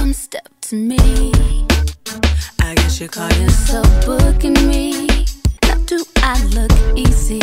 come step to me. I guess you call yourself booking me. Now do I look easy?